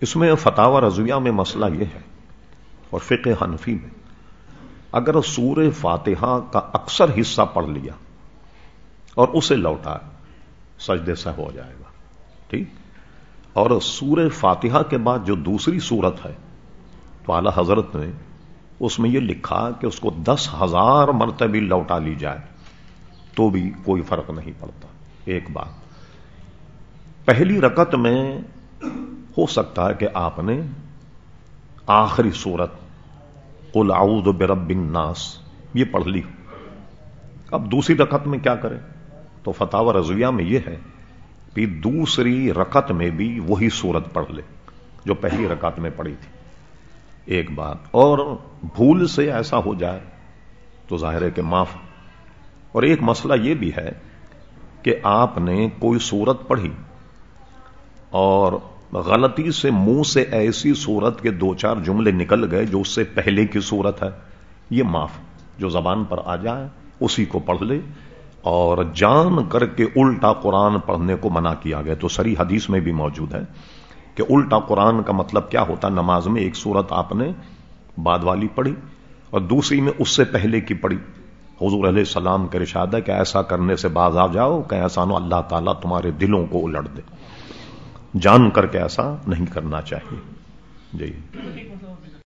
اس میں فتح رضویہ میں مسئلہ یہ ہے اور فقہ حنفی میں، اگر سور فاتحہ کا اکثر حصہ پڑھ لیا اور اسے لوٹا، سجدے سے ہو جائے گا، ٹھیک؟ اور سور فاتحہ کے بعد جو دوسری صورت ہے، تو اعلی حضرت نے اس میں یہ لکھا کہ اس کو دس ہزار مرتبہ لوٹا لی جائے، تو بھی کوئی فرق نہیں پڑتا۔ ایک بات، پہلی رکت میں ہو سکتا ہے کہ آپ نے آخری صورت قل اعوذ برب الناس، یہ پڑھ لی۔ اب دوسری رکت میں کیا کرے تو فتح رضویہ میں یہ ہے کہ دوسری رکت میں بھی وہی صورت پڑھ لے جو پہلی رکعت میں پڑھی تھی۔ ایک بات اور، بھول سے ایسا ہو جائے تو ظاہر ہے کہ معاف۔ اور ایک مسئلہ یہ بھی ہے کہ آپ نے کوئی صورت پڑھی اور غلطی سے منہ سے ایسی صورت کے دو چار جملے نکل گئے جو اس سے پہلے کی صورت ہے۔ یہ معاف، جو زبان پر آ جائے، اسی کو پڑھ لے۔ اور جان کر کے الٹا قرآن پڑھنے کو منع کیا گیا۔ تو سری حدیث میں بھی موجود ہے کہ الٹا قرآن کا مطلب کیا ہوتا۔ نماز میں ایک صورت آپ نے بعد والی پڑھی اور دوسری میں اس سے پہلے کی پڑھی۔ حضور علیہ السلام کے رشاد ہے کہ ایسا کرنے سے باز آ جاؤ کہ ایسا نو اللہ تعالیٰ تمہارے دلوں کو الٹ دے۔ جان کر کے ایسا نہیں کرنا چاہیے۔ جی۔